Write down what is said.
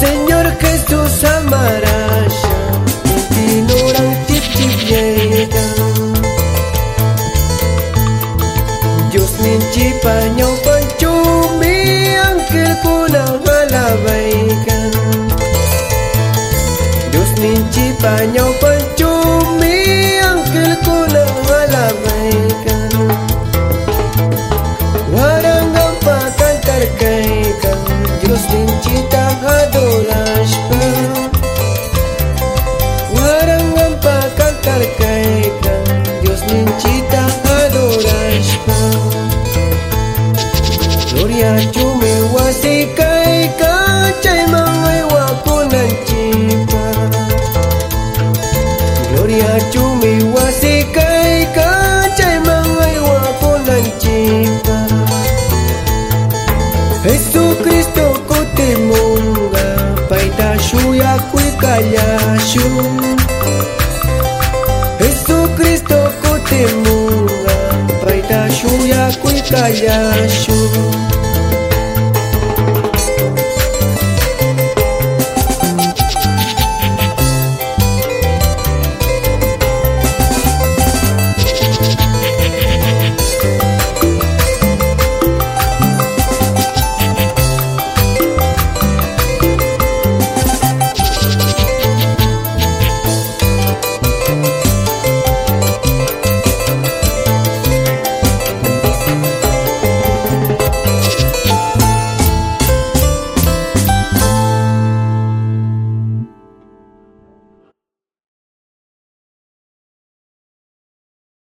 Señor Jesús amaraya, ignorante chipiega. Dios me panchumi, ángel puna malabaiga. Dios me chipaño panchumi. Diyos mencipta hadolas pa Gloria cumi wasikai kacai mangai wakunan cipa Gloria cumi wasikai kacai mangai wakunan cipa Yesu Kristo kutimunga paita shuya kui kayashu kutimunga paita shuya kui kayashu